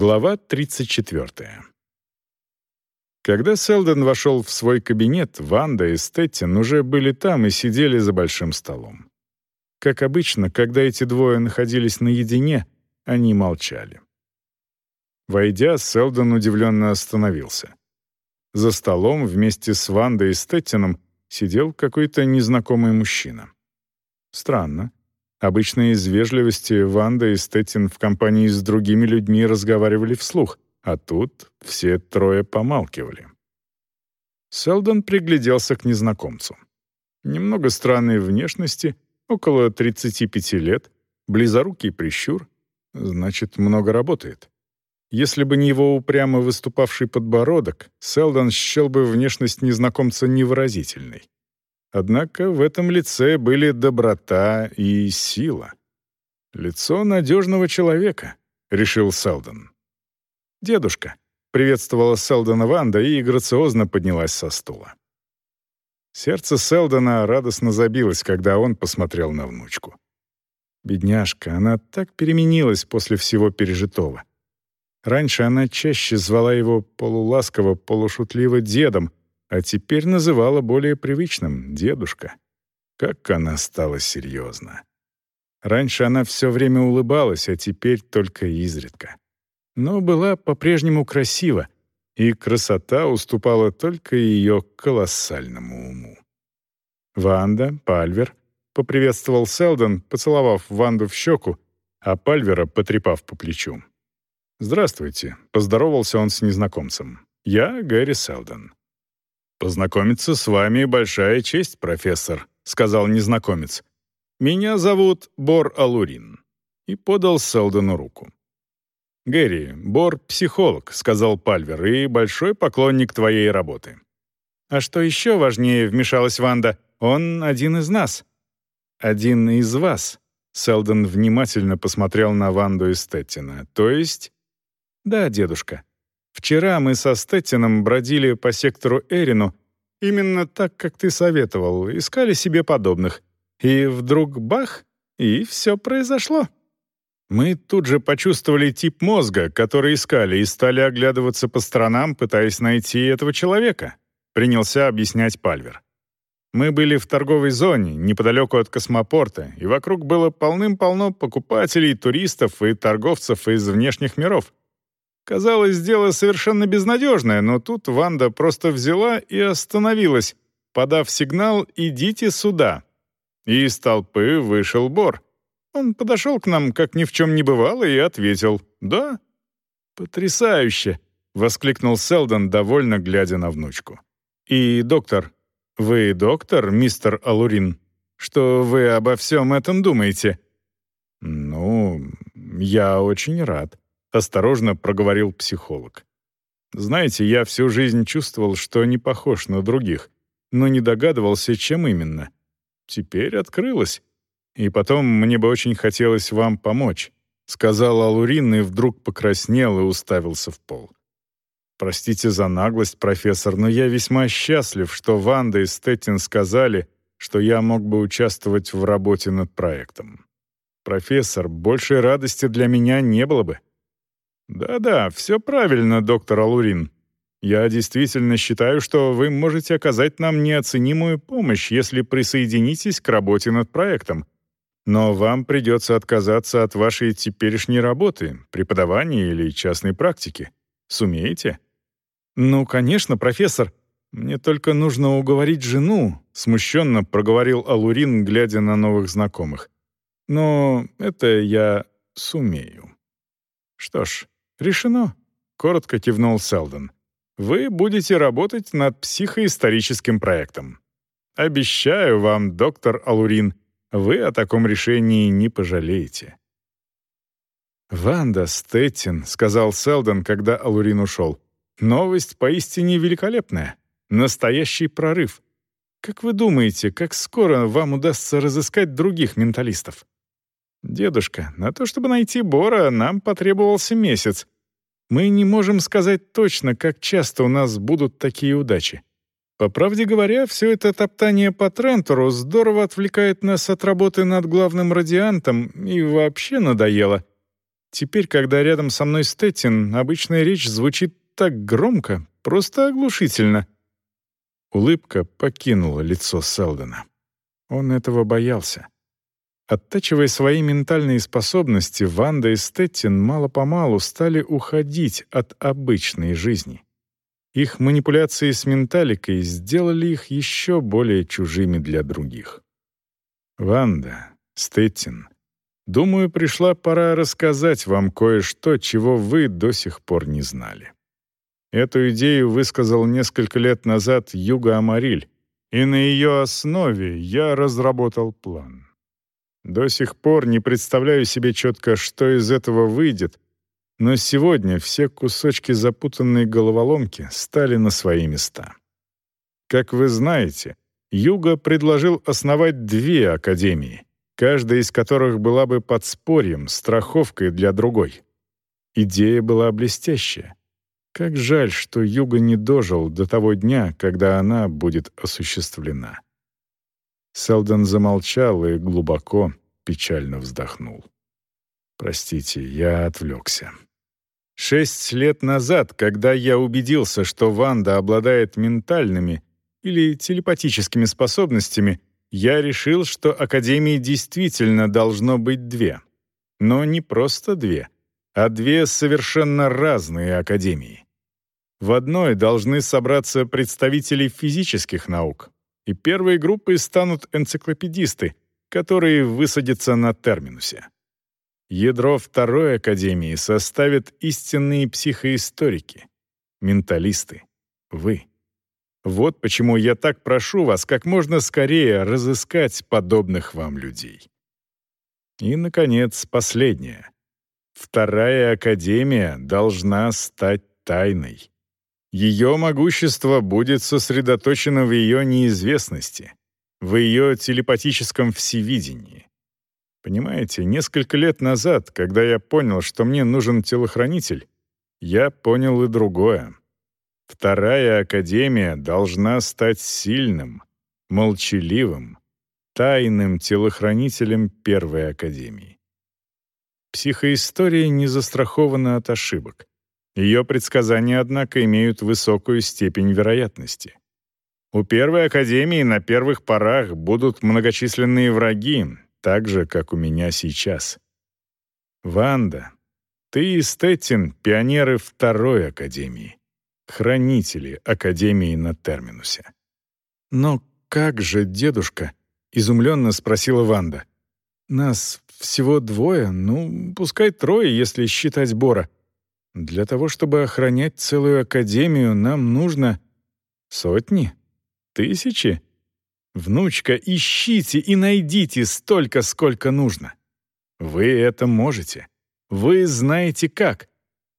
Глава 34. Когда Селдон вошел в свой кабинет, Ванда и Стеттин уже были там и сидели за большим столом. Как обычно, когда эти двое находились наедине, они молчали. Войдя, Селдон удивленно остановился. За столом вместе с Вандой и Стеттином сидел какой-то незнакомый мужчина. Странно. Обычно из вежливости Ванда и Стеттин в компании с другими людьми разговаривали вслух, а тут все трое помалкивали. Селдон пригляделся к незнакомцу. Немного странной внешности, около 35 лет, близорукий прищур, значит, много работает. Если бы не его упрямо выступавший подбородок, Селдон счел бы внешность незнакомца невыразительной. Однако в этом лице были доброта и сила. «Лицо надежного человека», — решил Селдон. «Дедушка», — приветствовала Селдона Ванда и грациозно поднялась со стула. Сердце Селдона радостно забилось, когда он посмотрел на внучку. Бедняжка, она так переменилась после всего пережитого. Раньше она чаще звала его полуласково, полушутливо дедом, а теперь называла более привычным «дедушка». Как она стала серьезна. Раньше она все время улыбалась, а теперь только изредка. Но была по-прежнему красива, и красота уступала только ее колоссальному уму. «Ванда, Пальвер», — поприветствовал Селдон, поцеловав Ванду в щеку, а Пальвера потрепав по плечу. «Здравствуйте», — поздоровался он с незнакомцем. «Я Гэри Селдон». «Познакомиться с вами большая честь, профессор», — сказал незнакомец. «Меня зовут Бор Алурин», — и подал Селдону руку. «Гэри, Бор — психолог», — сказал Пальвер, — «и большой поклонник твоей работы». «А что еще важнее», — вмешалась Ванда, — «он один из нас». «Один из вас», — Селдон внимательно посмотрел на Ванду и Стеттина. «То есть...» «Да, дедушка. Вчера мы со Стеттином бродили по сектору Эрину, именно так, как ты советовал, искали себе подобных. И вдруг бах, и все произошло. Мы тут же почувствовали тип мозга, который искали, и стали оглядываться по сторонам, пытаясь найти этого человека, принялся объяснять Пальвер. Мы были в торговой зоне, неподалеку от космопорта, и вокруг было полным-полно покупателей, туристов и торговцев из внешних миров. Казалось, дело совершенно безнадежное, но тут Ванда просто взяла и остановилась, подав сигнал «идите сюда». И из толпы вышел Бор. Он подошел к нам, как ни в чем не бывало, и ответил «да». «Потрясающе!» — воскликнул Селдон, довольно глядя на внучку. «И, доктор, вы доктор, мистер Алурин? Что вы обо всем этом думаете?» «Ну, я очень рад», — осторожно проговорил психолог. «Знаете, я всю жизнь чувствовал, что не похож на других, но не догадывался, чем именно. Теперь открылось. И потом мне бы очень хотелось вам помочь», — сказал Алурин и вдруг покраснел и уставился в пол. «Простите за наглость, профессор, но я весьма счастлив, что Ванда и Стеттин сказали, что я мог бы участвовать в работе над проектом. Профессор, большей радости для меня не было бы». «Да-да, все правильно, доктор Алурин. Я действительно считаю, что вы можете оказать нам неоценимую помощь, если присоединитесь к работе над проектом. Но вам придется отказаться от вашей теперешней работы, преподавания или частной практики. Сумеете?» «Ну, конечно, профессор. Мне только нужно уговорить жену», — смущенно проговорил Алурин, глядя на новых знакомых. «Но это я сумею». «Что ж, «Решено», — коротко кивнул Селдон. «Вы будете работать над психоисторическим проектом. Обещаю вам, доктор Алурин, вы о таком решении не пожалеете». «Ванда Стеттин», — сказал Селдон, когда Алурин ушел. «Новость поистине великолепная. Настоящий прорыв. Как вы думаете, как скоро вам удастся разыскать других менталистов?» «Дедушка, на то, чтобы найти Бора, нам потребовался месяц. Мы не можем сказать точно, как часто у нас будут такие удачи. По правде говоря, все это топтание по Трентору здорово отвлекает нас от работы над главным радиантом и вообще надоело. Теперь, когда рядом со мной Стеттин, обычная речь звучит так громко, просто оглушительно». Улыбка покинула лицо Селдона. Он этого боялся. Оттачивая свои ментальные способности, Ванда и Стеттин мало-помалу стали уходить от обычной жизни. Их манипуляции с менталикой сделали их еще более чужими для других. «Ванда, Стеттин, думаю, пришла пора рассказать вам кое-что, чего вы до сих пор не знали». Эту идею высказал несколько лет назад Юга Амариль, и на ее основе я разработал план. До сих пор не представляю себе четко, что из этого выйдет, но сегодня все кусочки запутанной головоломки стали на свои места. Как вы знаете, Юга предложил основать две академии, каждая из которых была бы подспорьем, страховкой для другой. Идея была блестящая. Как жаль, что Юга не дожил до того дня, когда она будет осуществлена. Селдон замолчал и глубоко, печально вздохнул. «Простите, я отвлекся». Шесть лет назад, когда я убедился, что Ванда обладает ментальными или телепатическими способностями, я решил, что Академии действительно должно быть две. Но не просто две, а две совершенно разные Академии. В одной должны собраться представители физических наук, и первой группой станут энциклопедисты, которые высадятся на терминусе. Ядро второй академии составят истинные психоисторики, менталисты, вы. Вот почему я так прошу вас как можно скорее разыскать подобных вам людей. И, наконец, последнее. Вторая академия должна стать тайной. Ее могущество будет сосредоточено в ее неизвестности, в ее телепатическом всевидении. Понимаете, несколько лет назад, когда я понял, что мне нужен телохранитель, я понял и другое. Вторая академия должна стать сильным, молчаливым, тайным телохранителем первой академии. Психоистория не застрахована от ошибок. Ее предсказания, однако, имеют высокую степень вероятности. У Первой Академии на первых порах будут многочисленные враги, так же, как у меня сейчас. Ванда, ты и Стеттин — пионеры Второй Академии, хранители Академии на Терминусе. «Но как же, дедушка?» — изумленно спросила Ванда. «Нас всего двое, ну, пускай трое, если считать Бора. Для того, чтобы охранять целую академию, нам нужно сотни, тысячи. Внучка, ищите и найдите столько, сколько нужно. Вы это можете. Вы знаете как.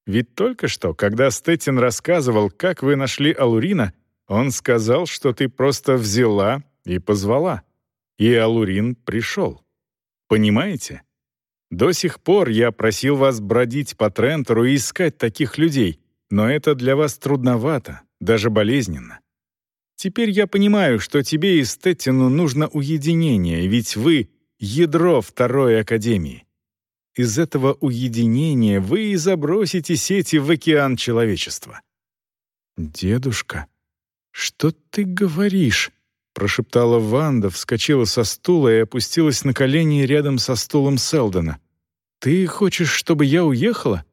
Ведь только что, когда Стеттин рассказывал, как вы нашли Алурина, он сказал, что ты просто взяла и позвала. И Алурин пришел. Понимаете? До сих пор я просил вас бродить по Трентору и искать таких людей, но это для вас трудновато, даже болезненно. Теперь я понимаю, что тебе и Стеттину нужно уединение, ведь вы — ядро Второй Академии. Из этого уединения вы и забросите сети в океан человечества. «Дедушка, что ты говоришь?» Прошептала Ванда, вскочила со стула и опустилась на колени рядом со стулом Селдона. «Ты хочешь, чтобы я уехала?»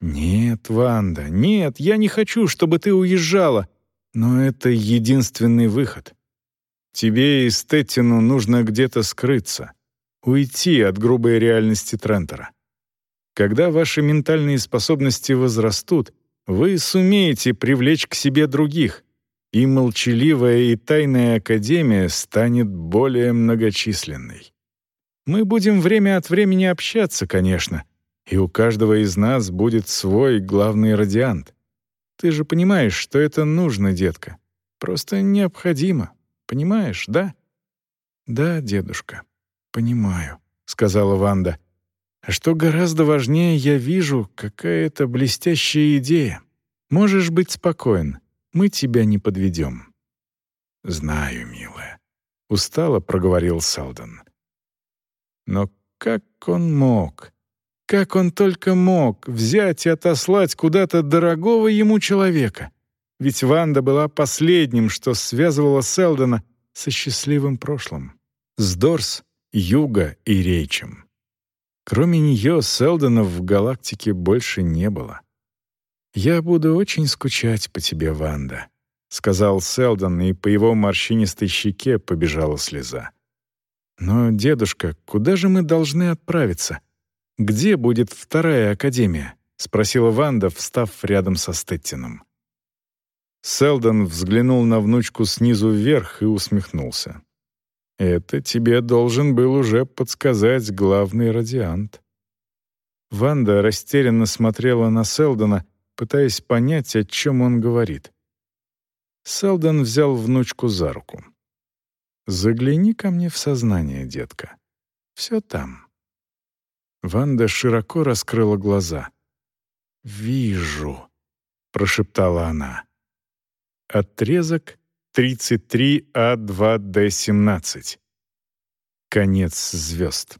«Нет, Ванда, нет, я не хочу, чтобы ты уезжала. Но это единственный выход. Тебе и Стеттину нужно где-то скрыться, уйти от грубой реальности Трентера. Когда ваши ментальные способности возрастут, вы сумеете привлечь к себе других, и молчаливая и тайная академия станет более многочисленной. Мы будем время от времени общаться, конечно, и у каждого из нас будет свой главный радиант. Ты же понимаешь, что это нужно, детка. Просто необходимо. Понимаешь, да? Да, дедушка, понимаю, сказала Ванда. А что гораздо важнее, я вижу, какая это блестящая идея. Можешь быть спокоен. Мы тебя не подведем». «Знаю, милая», — устало проговорил Салден. Но как он мог? Как он только мог взять и отослать куда-то дорогого ему человека? Ведь Ванда была последним, что связывало Селдона со счастливым прошлым. С Дорс, Юго и Рейчем. Кроме нее, Селдонов в галактике больше не было. «Я буду очень скучать по тебе, Ванда», — сказал Селдон, и по его морщинистой щеке побежала слеза. «Но, дедушка, куда же мы должны отправиться? Где будет вторая академия?» — спросила Ванда, встав рядом со Стеттином. Селдон взглянул на внучку снизу вверх и усмехнулся. Это тебе должен был уже подсказать главный радиант. Ванда растерянно смотрела на Селдона, пытаясь понять, о чем он говорит. Селдон взял внучку за руку. «Загляни ко мне в сознание, детка. Все там». Ванда широко раскрыла глаза. «Вижу», — прошептала она. Отрезок 33А2Д17. Конец звезд.